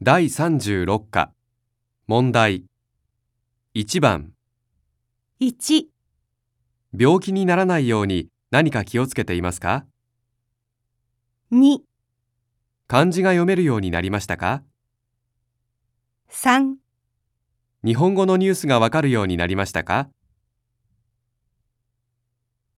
第36課。問題。1番。1、病気にならないように何か気をつけていますか？2、漢字が読めるようになりましたか？3日本語のニュースがわかるようになりましたか？